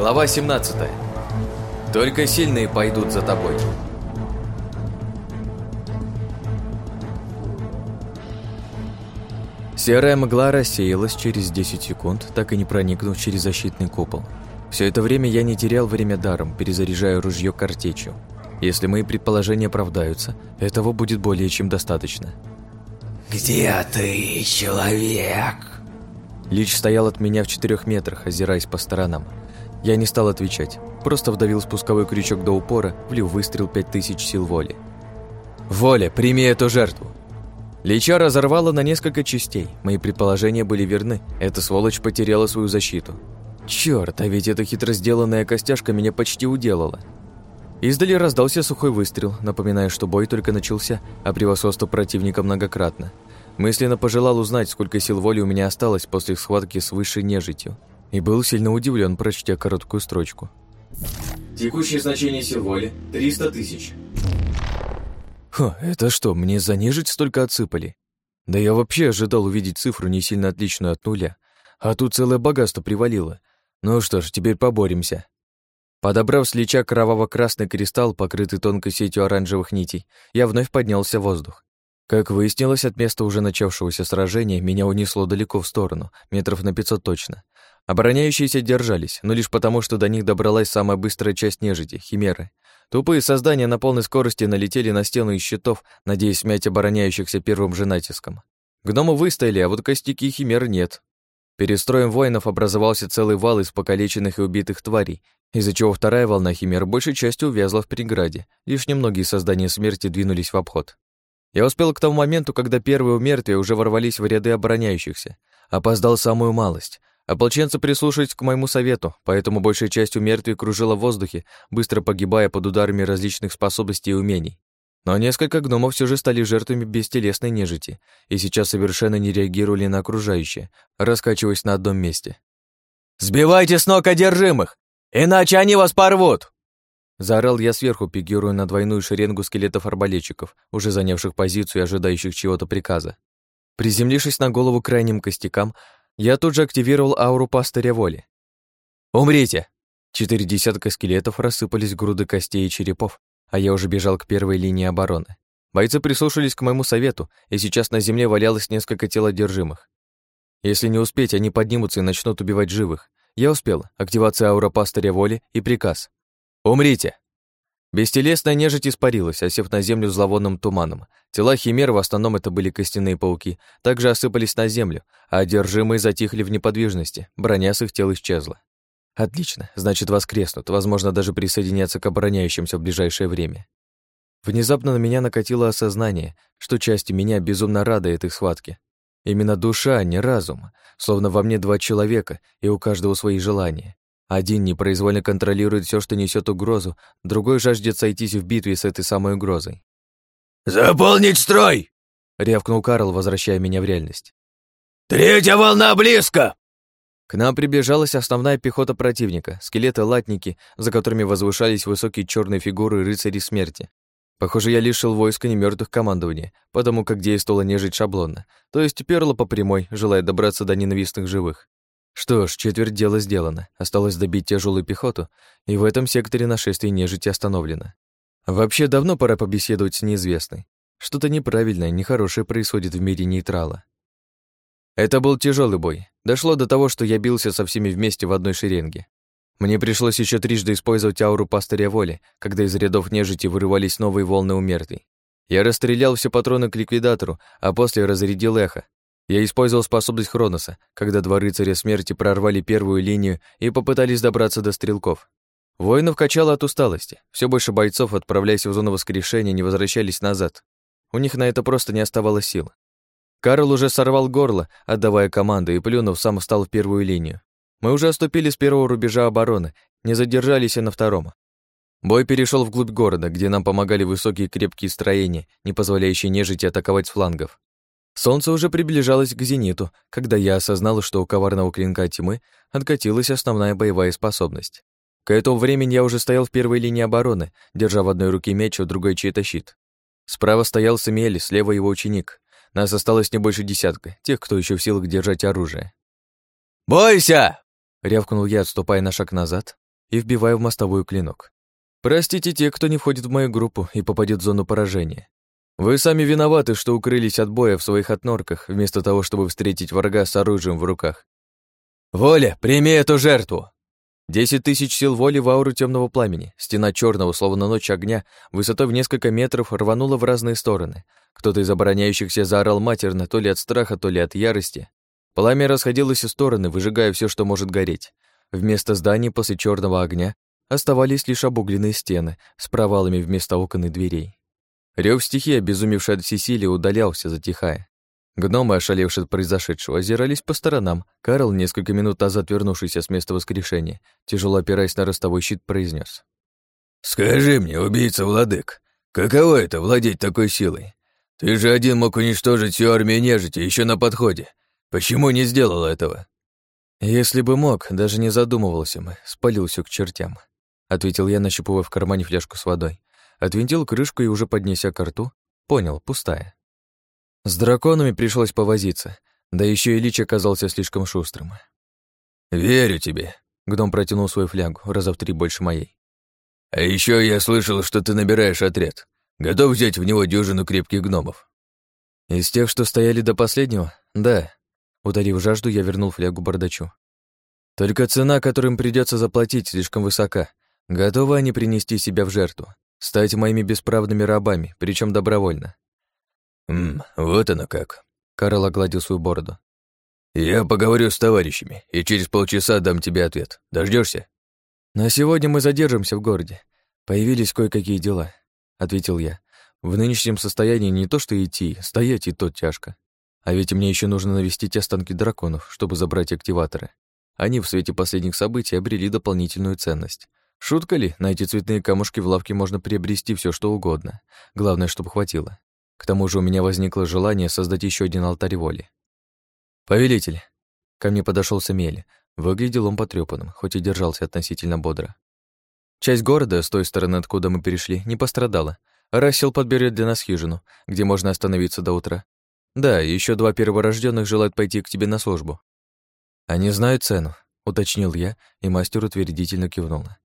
Глава 17. Только сильные пойдут за тобой. Серая мгла рассеялась через 10 секунд, так и не проникнув через защитный купол. Все это время я не терял время даром, перезаряжая ружье картечью. Если мои предположения оправдаются, этого будет более чем достаточно. «Где ты, человек?» Лич стоял от меня в четырех метрах, озираясь по сторонам. Я не стал отвечать, просто вдавил спусковой крючок до упора, влил выстрел пять тысяч сил воли. «Воля, прими эту жертву!» Лича разорвала на несколько частей. Мои предположения были верны. Эта сволочь потеряла свою защиту. Черт, а ведь эта хитро сделанная костяшка меня почти уделала. Издали раздался сухой выстрел, напоминая, что бой только начался, а превосходство противника многократно. Мысленно пожелал узнать, сколько сил воли у меня осталось после схватки с высшей нежитью. И был сильно удивлен, прочтя короткую строчку. Текущее значение сил воли – 300 тысяч. Хо, это что, мне за нежить столько отсыпали? Да я вообще ожидал увидеть цифру не сильно отличную от нуля. А тут целое богатство привалило. Ну что ж, теперь поборемся. Подобрав с лича кроваво-красный кристалл, покрытый тонкой сетью оранжевых нитей, я вновь поднялся в воздух. Как выяснилось, от места уже начавшегося сражения меня унесло далеко в сторону, метров на пятьсот точно. Обороняющиеся держались, но лишь потому, что до них добралась самая быстрая часть нежити — химеры. Тупые создания на полной скорости налетели на стену из щитов, надеясь смять обороняющихся первым же натиском. Гномы выстояли, а вот костяки химер нет. Перед строем воинов образовался целый вал из покалеченных и убитых тварей, из-за чего вторая волна химер большей частью увязла в преграде, лишь немногие создания смерти двинулись в обход. Я успел к тому моменту, когда первые умертвия уже ворвались в ряды обороняющихся. Опоздал самую малость. Ополченцы прислушались к моему совету, поэтому большая часть умертвий кружила в воздухе, быстро погибая под ударами различных способностей и умений. Но несколько гномов все же стали жертвами бестелесной нежити и сейчас совершенно не реагировали на окружающее, раскачиваясь на одном месте. «Сбивайте с ног одержимых! «Иначе они вас порвут!» Заорал я сверху, пикируя на двойную шеренгу скелетов-арбалетчиков, уже занявших позицию и ожидающих чего-то приказа. Приземлившись на голову крайним костякам, я тут же активировал ауру пастыря воли. «Умрите!» Четыре десятка скелетов рассыпались груды костей и черепов, а я уже бежал к первой линии обороны. Бойцы прислушались к моему совету, и сейчас на земле валялось несколько тел одержимых. Если не успеть, они поднимутся и начнут убивать живых, я успел. Активация аура пастыря воли и приказ. «Умрите!» Бестелесная нежить испарилась, осев на землю зловонным туманом. Тела химер, в основном это были костяные пауки, также осыпались на землю, а одержимые затихли в неподвижности, броня с их тел исчезла. Отлично, значит, воскреснут, возможно, даже присоединятся к обороняющимся в ближайшее время. Внезапно на меня накатило осознание, что части меня безумно рады этой схватке. Именно душа, а не разум. Словно во мне два человека, и у каждого свои желания. Один непроизвольно контролирует все, что несет угрозу, другой жаждет сойтись в битве с этой самой угрозой. «Заполнить строй!» — рявкнул Карл, возвращая меня в реальность. «Третья волна близко!» К нам приближалась основная пехота противника, скелеты-латники, за которыми возвышались высокие черные фигуры рыцарей смерти. Похоже, я лишил войска немертвых командования, потому как действовала нежить шаблонно, то есть перла по прямой, желая добраться до ненавистных живых. Что ж, четверть дела сделано, осталось добить тяжелую пехоту, и в этом секторе нашествие нежити остановлено. Вообще давно пора побеседовать с неизвестной. Что-то неправильное, нехорошее происходит в мире нейтрала. Это был тяжелый бой. Дошло до того, что я бился со всеми вместе в одной шеренге. Мне пришлось еще трижды использовать ауру пастыря воли, когда из рядов нежити вырывались новые волны умертвий. Я расстрелял все патроны к ликвидатору, а после разрядил эхо. Я использовал способность Хроноса, когда два рыцаря смерти прорвали первую линию и попытались добраться до стрелков. Воинов качало от усталости. Все больше бойцов, отправляясь в зону воскрешения, не возвращались назад. У них на это просто не оставалось сил. Карл уже сорвал горло, отдавая команды, и, плюнув, сам встал в первую линию. Мы уже оступили с первого рубежа обороны, не задержались и на втором. Бой перешел вглубь города, где нам помогали высокие крепкие строения, не позволяющие нежити атаковать с флангов. Солнце уже приближалось к зениту, когда я осознал, что у коварного клинка тьмы откатилась основная боевая способность. К этому времени я уже стоял в первой линии обороны, держа в одной руке меч, а в другой чей-то щит. Справа стоял Самиэль, слева его ученик. Нас осталось не больше десятка, тех, кто еще в силах держать оружие. «Бойся!» Рявкнул я, отступая на шаг назад, и вбиваю в мостовую клинок. Простите те, кто не входит в мою группу и попадет в зону поражения. Вы сами виноваты, что укрылись от боя в своих отнорках, вместо того, чтобы встретить врага с оружием в руках. Воля, прими эту жертву! Десять тысяч сил воли в ауру темного пламени. Стена черного, словно ночь огня, высотой в несколько метров рванула в разные стороны. Кто-то из обороняющихся заорал матерно, то ли от страха, то ли от ярости. Пламя расходилось в стороны, выжигая все, что может гореть. Вместо зданий после черного огня оставались лишь обугленные стены с провалами вместо окон и дверей. Рёв стихии, обезумевший от всесилия, удалялся, затихая. Гномы, ошалевшие от произошедшего, озирались по сторонам. Карл, несколько минут назад вернувшийся с места воскрешения, тяжело опираясь на ростовой щит, произнес: «Скажи мне, убийца владык, каково это — владеть такой силой? Ты же один мог уничтожить всю армию нежити еще на подходе. Почему не сделал этого?» «Если бы мог, даже не задумывался бы, спалил всё к чертям», — ответил я, нащупывая в кармане фляжку с водой. Отвинтил крышку и уже поднеся к рту, понял, пустая. С драконами пришлось повозиться, да еще и Лич оказался слишком шустрым. «Верю тебе», — Гном протянул свою флягу, раза в три больше моей. «А еще я слышал, что ты набираешь отряд. Готов взять в него дюжину крепких гномов?» «Из тех, что стояли до последнего? Да». Удалив жажду, я вернул флягу бардачу. «Только цена, которым придется заплатить, слишком высока. Готовы они принести себя в жертву. Стать моими бесправными рабами, причем добровольно. «Ммм, вот оно как», — Карл огладил свою бороду. «Я поговорю с товарищами, и через полчаса дам тебе ответ. Дождешься? «На сегодня мы задержимся в городе. Появились кое-какие дела», — ответил я. «В нынешнем состоянии не то что идти, стоять и то тяжко. А ведь мне еще нужно навестить останки драконов, чтобы забрать активаторы. Они в свете последних событий обрели дополнительную ценность. Шутка ли, на эти цветные камушки в лавке можно приобрести все, что угодно. Главное, чтобы хватило. К тому же у меня возникло желание создать еще один алтарь воли. «Повелитель!» Ко мне подошел Самель. Выглядел он потрепанным, хоть и держался относительно бодро. Часть города, с той стороны, откуда мы перешли, не пострадала. Рассел подберет для нас хижину, где можно остановиться до утра. Да, еще два перворожденных желают пойти к тебе на службу. Они знают цену, уточнил я, и мастер утвердительно кивнула.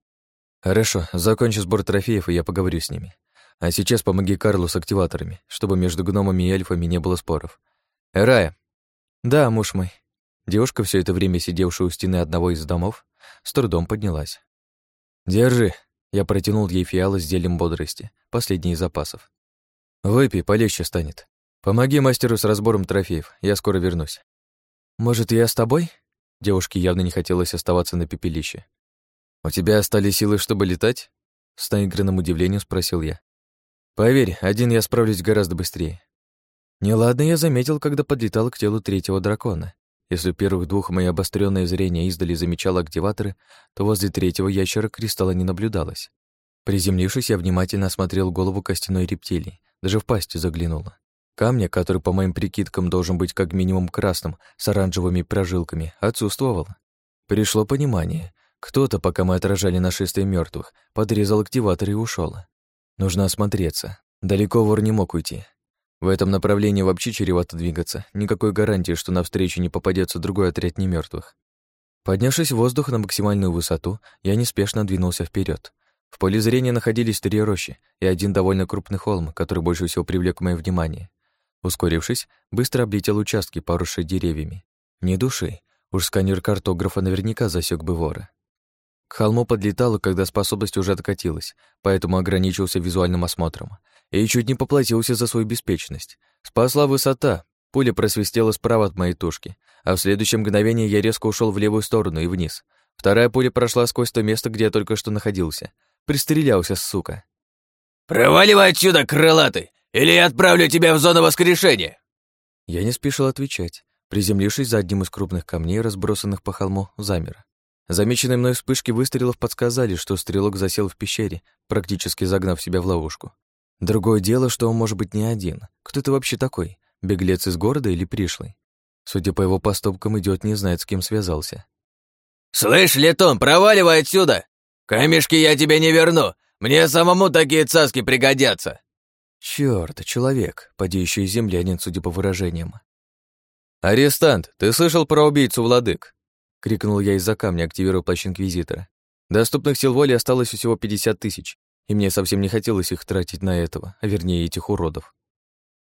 Хорошо, закончу сбор трофеев, и я поговорю с ними. А сейчас помоги Карлу с активаторами, чтобы между гномами и эльфами не было споров. Рая. Да, муж мой. Девушка, все это время сидевшая у стены одного из домов, с трудом поднялась. Держи. Я протянул ей фиалы с зельем бодрости, последний из запасов. Выпей, полегче станет. Помоги мастеру с разбором трофеев, я скоро вернусь. Может, я с тобой? Девушке явно не хотелось оставаться на пепелище. «У тебя остались силы, чтобы летать?» С наигранным удивлением спросил я. «Поверь, один я справлюсь гораздо быстрее». Неладно я заметил, когда подлетал к телу третьего дракона. Если первых двух мои обостренное зрение издали замечало активаторы, то возле третьего ящера кристалла не наблюдалось. Приземлившись, я внимательно осмотрел голову костяной рептилии, даже в пасти заглянула. Камня, который, по моим прикидкам, должен быть как минимум красным, с оранжевыми прожилками, отсутствовало. Пришло понимание. Кто-то, пока мы отражали нашествие мертвых, подрезал активатор и ушел. Нужно осмотреться. Далеко вор не мог уйти. В этом направлении вообще чревато двигаться. Никакой гарантии, что навстречу не попадется другой отряд немертвых. Поднявшись в воздух на максимальную высоту, я неспешно двинулся вперед. В поле зрения находились три рощи и один довольно крупный холм, который больше всего привлек мое внимание. Ускорившись, быстро облетел участки, поросшие деревьями. Ни души. Уж сканер картографа наверняка засек бы вора. К холму подлетала, когда способность уже откатилась, поэтому ограничился визуальным осмотром. И чуть не поплатился за свою беспечность. Спасла высота. Пуля просвистела справа от моей тушки, а в следующее мгновение я резко ушел в левую сторону и вниз. Вторая пуля прошла сквозь то место, где я только что находился. Пристрелялся, сука. «Проваливай отсюда, крылатый, или я отправлю тебя в зону воскрешения!» Я не спешил отвечать. Приземлившись за одним из крупных камней, разбросанных по холму, замер. Замеченные мной вспышки выстрелов подсказали, что стрелок засел в пещере, практически загнав себя в ловушку. Другое дело, что он может быть не один. Кто ты вообще такой? Беглец из города или пришлый? Судя по его поступкам, идет не знает, с кем связался. «Слышь, Летон, проваливай отсюда! Камешки я тебе не верну! Мне самому такие цаски пригодятся!» Чёрт, человек, подеющий землянин, судя по выражениям. «Арестант, ты слышал про убийцу владык?» — крикнул я из-за камня, активируя плащ Инквизитора. Доступных сил воли осталось всего 50 тысяч, и мне совсем не хотелось их тратить на этого, а вернее этих уродов.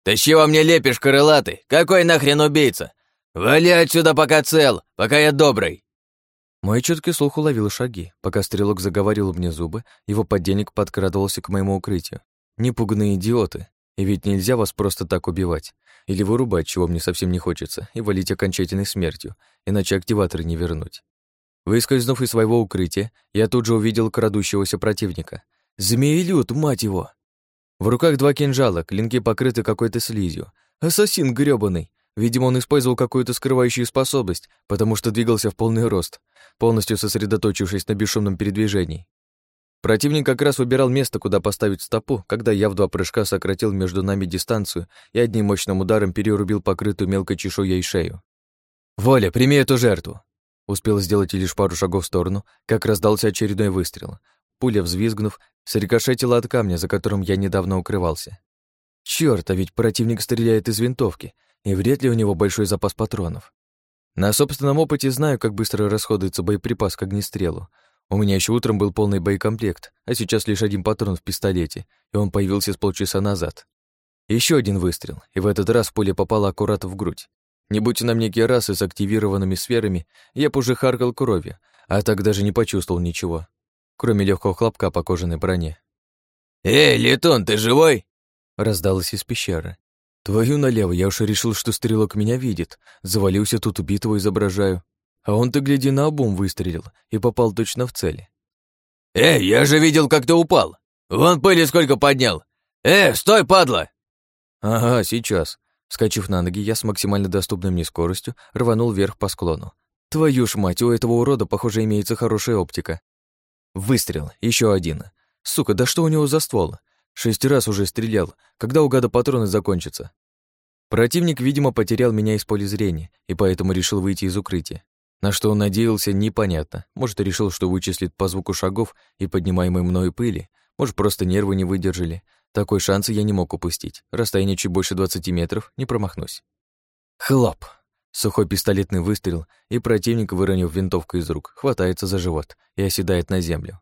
«Ты чего мне лепишь, крылатый? Какой нахрен убийца? Вали отсюда, пока цел, пока я добрый!» Мой чуткий слух уловил шаги. Пока стрелок заговорил мне зубы, его подельник подкрадывался к моему укрытию. Непуганные идиоты. И ведь нельзя вас просто так убивать. Или вырубать, чего мне совсем не хочется, и валить окончательной смертью, иначе активаторы не вернуть. Выскользнув из своего укрытия, я тут же увидел крадущегося противника. Змеелюд, мать его! В руках два кинжала, клинки покрыты какой-то слизью. Ассасин грёбаный! Видимо, он использовал какую-то скрывающую способность, потому что двигался в полный рост, полностью сосредоточившись на бесшумном передвижении. Противник как раз выбирал место, куда поставить стопу, когда я в два прыжка сократил между нами дистанцию и одним мощным ударом перерубил покрытую мелкой чешуей шею. «Воля, прими эту жертву!» Успел сделать лишь пару шагов в сторону, как раздался очередной выстрел. Пуля, взвизгнув, срикошетила от камня, за которым я недавно укрывался. Чёрт, а ведь противник стреляет из винтовки, и вряд ли у него большой запас патронов. На собственном опыте знаю, как быстро расходуется боеприпас к огнестрелу. У меня еще утром был полный боекомплект, а сейчас лишь один патрон в пистолете, и он появился с полчаса назад. Еще один выстрел, и в этот раз пуля попала аккуратно в грудь. Не будь на мне керасы с активированными сферами, я б уже харкал кровью, а так даже не почувствовал ничего, кроме легкого хлопка по кожаной броне. «Эй, Летон, ты живой?» раздалось из пещеры. Твою налево, я уж решил, что стрелок меня видит. Завалился тут убитого изображаю. А он-то, гляди, на обум выстрелил и попал точно в цель. «Эй, я же видел, как ты упал! Вон пыли сколько поднял! Эй, стой, падла!» «Ага, сейчас. Скачив на ноги, я с максимально доступной мне скоростью рванул вверх по склону. Твою ж мать, у этого урода, похоже, имеется хорошая оптика. Выстрел, еще один. Сука, да что у него за ствол? Шесть раз уже стрелял. Когда у гада патроны закончатся? Противник, видимо, потерял меня из поля зрения, и поэтому решил выйти из укрытия. На что он надеялся, непонятно. Может, решил, что вычислит по звуку шагов и поднимаемой мною пыли. Может, просто нервы не выдержали. Такой шанс я не мог упустить. Расстояние чуть больше 20 метров, не промахнусь. Хлоп! Сухой пистолетный выстрел, и противник, выронив винтовку из рук, хватается за живот и оседает на землю.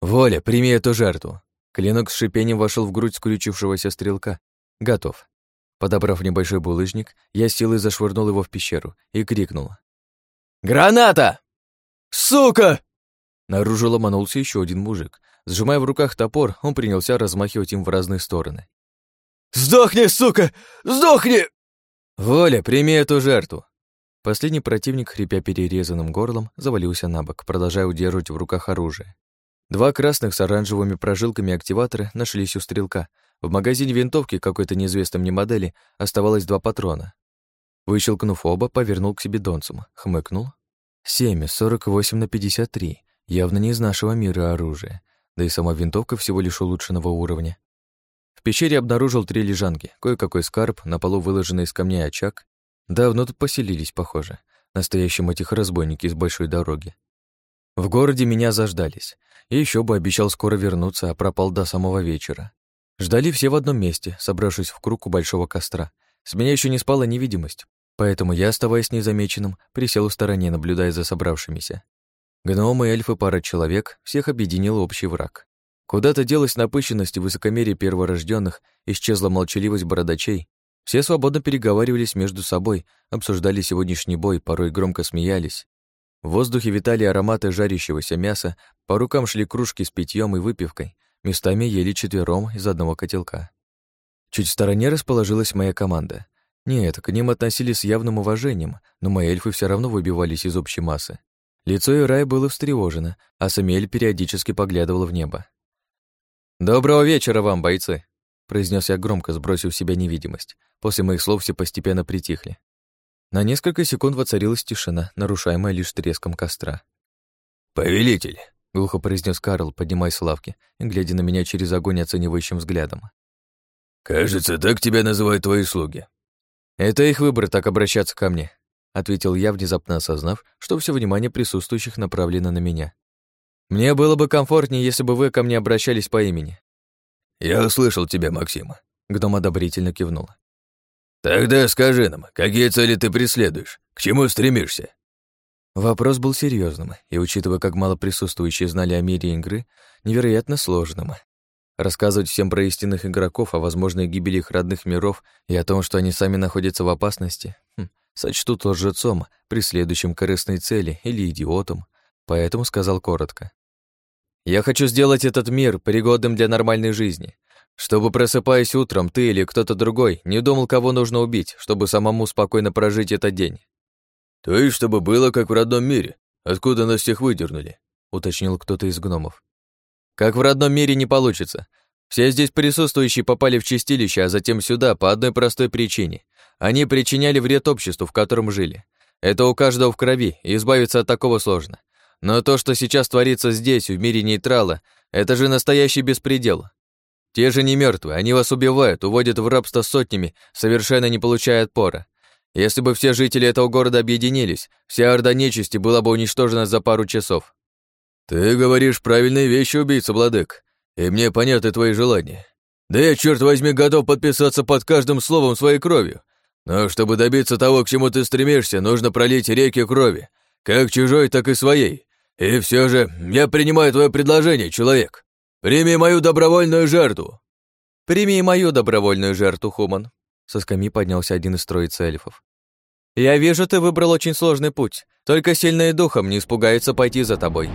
«Воля, прими эту жертву!» Клинок с шипением вошел в грудь скрючившегося стрелка. Готов. Подобрав небольшой булыжник, я силой зашвырнул его в пещеру и крикнул. «Граната! Сука!» Наружу ломанулся еще один мужик, Сжимая в руках топор, он принялся размахивать им в разные стороны. «Сдохни, сука! Сдохни!» «Воля, прими эту жертву!» Последний противник, хрипя перерезанным горлом, завалился на бок, продолжая удерживать в руках оружие. Два красных с оранжевыми прожилками активатора нашлись у стрелка. В магазине винтовки какой-то неизвестной мне модели оставалось два патрона. Выщелкнув оба, повернул к себе донцем, хмыкнул. «Семь, сорок восемь на пятьдесят три. Явно не из нашего мира оружие да и сама винтовка всего лишь улучшенного уровня. В пещере обнаружил три лежанки, кое-какой скарб, на полу выложенный из камней очаг. Давно тут поселились, похоже. Настоящие этих разбойники из большой дороги. В городе меня заждались. И еще бы обещал скоро вернуться, а пропал до самого вечера. Ждали все в одном месте, собравшись в круг у большого костра. С меня еще не спала невидимость, поэтому я, оставаясь незамеченным, присел в стороне, наблюдая за собравшимися. Гномы, эльфы, пара человек, всех объединил общий враг. Куда-то делась напыщенность и высокомерие перворожденных, исчезла молчаливость бородачей. Все свободно переговаривались между собой, обсуждали сегодняшний бой, порой громко смеялись. В воздухе витали ароматы жарящегося мяса, по рукам шли кружки с питьем и выпивкой, местами ели четвером из одного котелка. Чуть в стороне расположилась моя команда. Нет, к ним относились с явным уважением, но мои эльфы все равно выбивались из общей массы. Лицо Ирая было встревожено, а Самель периодически поглядывал в небо. «Доброго вечера вам, бойцы!» произнес я громко, сбросив в себя невидимость. После моих слов все постепенно притихли. На несколько секунд воцарилась тишина, нарушаемая лишь треском костра. «Повелитель!» — глухо произнес Карл, поднимаясь с лавки глядя на меня через огонь оценивающим взглядом. «Кажется, так тебя называют твои слуги». «Это их выбор так обращаться ко мне», ответил я, внезапно осознав, что все внимание присутствующих направлено на меня. Мне было бы комфортнее, если бы вы ко мне обращались по имени. Я услышал тебя, Максим. Гном одобрительно кивнул. Тогда скажи нам, какие цели ты преследуешь? К чему стремишься? Вопрос был серьезным, и, учитывая, как мало присутствующие знали о мире игры, невероятно сложным. Рассказывать всем про истинных игроков, о возможной гибели их родных миров и о том, что они сами находятся в опасности, хм, сочтут лжецом, преследующим корыстной цели или идиотом, поэтому сказал коротко. «Я хочу сделать этот мир пригодным для нормальной жизни, чтобы, просыпаясь утром, ты или кто-то другой не думал, кого нужно убить, чтобы самому спокойно прожить этот день. «То есть, чтобы было, как в родном мире, откуда нас всех выдернули», — уточнил кто-то из гномов. «Как в родном мире не получится. Все здесь присутствующие попали в чистилище, а затем сюда по одной простой причине. Они причиняли вред обществу, в котором жили. Это у каждого в крови, и избавиться от такого сложно. Но то, что сейчас творится здесь, в мире нейтрала, это же настоящий беспредел. Те же не мертвые, они вас убивают, уводят в рабство сотнями, совершенно не получая отпора. Если бы все жители этого города объединились, вся орда нечисти была бы уничтожена за пару часов. Ты говоришь правильные вещи, убийца Владык, и мне понятны твои желания. Да я, черт возьми, готов подписаться под каждым словом своей кровью. Но чтобы добиться того, к чему ты стремишься, нужно пролить реки крови, как чужой, так и своей. И все же я принимаю твое предложение, человек. Прими мою добровольную жертву. Прими мою добровольную жертву, Хуман, со скамьи поднялся один из троицы эльфов. «Я вижу, ты выбрал очень сложный путь. Только сильные духом не испугаются пойти за тобой.